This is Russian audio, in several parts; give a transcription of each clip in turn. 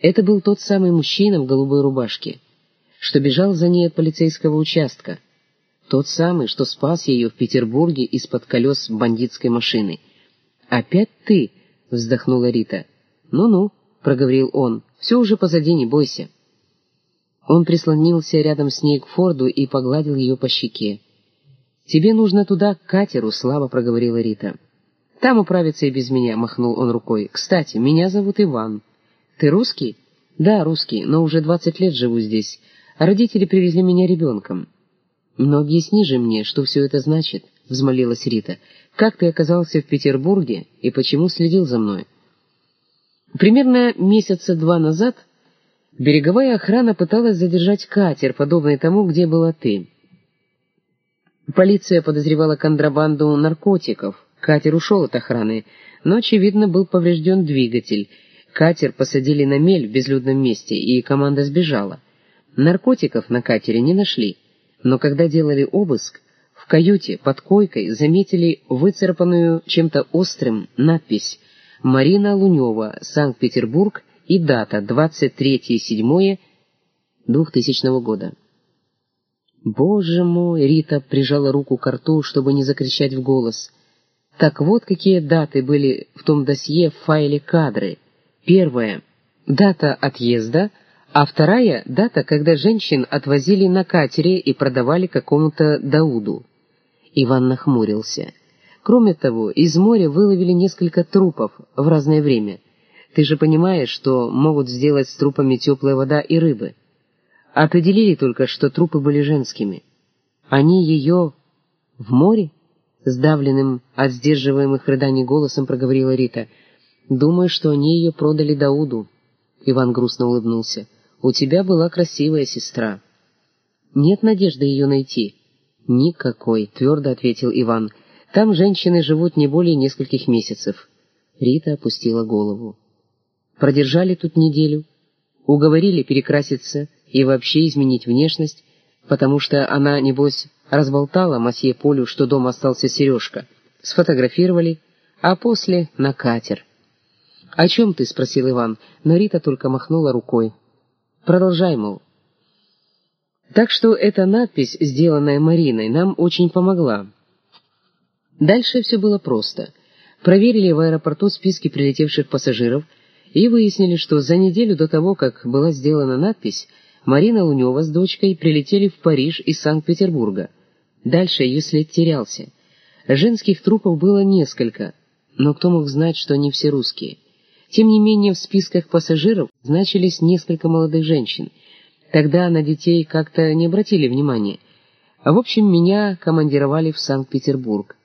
Это был тот самый мужчина в голубой рубашке, что бежал за ней от полицейского участка, тот самый, что спас ее в Петербурге из-под колес бандитской машины. «Опять ты?» — вздохнула Рита. «Ну-ну», — проговорил он, — «все уже позади, не бойся». Он прислонился рядом с ней к Форду и погладил ее по щеке. «Тебе нужно туда, к катеру», — слабо проговорила Рита. «Там управится и без меня», — махнул он рукой. «Кстати, меня зовут Иван». «Ты русский?» «Да, русский, но уже двадцать лет живу здесь. Родители привезли меня ребенком». «Но объясни мне, что все это значит», — взмолилась Рита. «Как ты оказался в Петербурге и почему следил за мной?» Примерно месяца два назад береговая охрана пыталась задержать катер, подобный тому, где была ты. Полиция подозревала контрабанду наркотиков. Катер ушел от охраны, но, очевидно, был поврежден двигатель — Катер посадили на мель в безлюдном месте, и команда сбежала. Наркотиков на катере не нашли, но когда делали обыск, в каюте под койкой заметили выцарапанную чем-то острым надпись «Марина Лунева, Санкт-Петербург» и дата 23.07.2000 года. «Боже мой!» — Рита прижала руку к рту, чтобы не закричать в голос. «Так вот какие даты были в том досье в файле кадры». Первая — дата отъезда, а вторая — дата, когда женщин отвозили на катере и продавали какому-то Дауду. Иван нахмурился. Кроме того, из моря выловили несколько трупов в разное время. Ты же понимаешь, что могут сделать с трупами теплая вода и рыбы. Определили только, что трупы были женскими. Они ее в море? Сдавленным от сдерживаемых рыданий голосом проговорила Рита — Думаю, что они ее продали Дауду. Иван грустно улыбнулся. У тебя была красивая сестра. Нет надежды ее найти. Никакой, твердо ответил Иван. Там женщины живут не более нескольких месяцев. Рита опустила голову. Продержали тут неделю. Уговорили перекраситься и вообще изменить внешность, потому что она, небось, разболтала масье Полю, что дома остался Сережка. Сфотографировали, а после на катер. «О чем ты?» — спросил Иван, но Рита только махнула рукой. «Продолжай, мол». Так что эта надпись, сделанная Мариной, нам очень помогла. Дальше все было просто. Проверили в аэропорту списки прилетевших пассажиров и выяснили, что за неделю до того, как была сделана надпись, Марина Лунева с дочкой прилетели в Париж из Санкт-Петербурга. Дальше ее след терялся. Женских трупов было несколько, но кто мог знать, что они все русские? Тем не менее, в списках пассажиров значились несколько молодых женщин. Тогда на детей как-то не обратили внимания. В общем, меня командировали в Санкт-Петербург.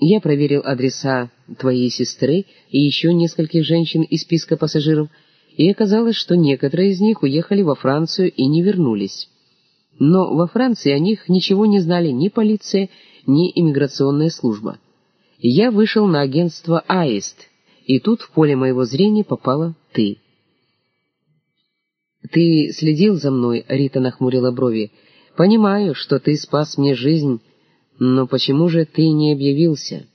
Я проверил адреса твоей сестры и еще нескольких женщин из списка пассажиров, и оказалось, что некоторые из них уехали во Францию и не вернулись. Но во Франции о них ничего не знали ни полиция, ни иммиграционная служба. Я вышел на агентство «Аист», и тут в поле моего зрения попала ты. «Ты следил за мной?» — Рита нахмурила брови. «Понимаю, что ты спас мне жизнь, но почему же ты не объявился?»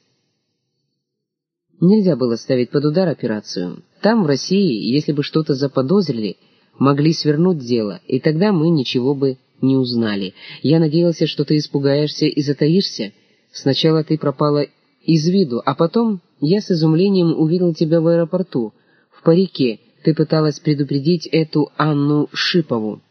Нельзя было ставить под удар операцию. Там, в России, если бы что-то заподозрили, могли свернуть дело, и тогда мы ничего бы не узнали. Я надеялся, что ты испугаешься и затаишься. Сначала ты пропала из виду, а потом я с изумлением увидел тебя в аэропорту, в парике. Ты пыталась предупредить эту Анну Шипову.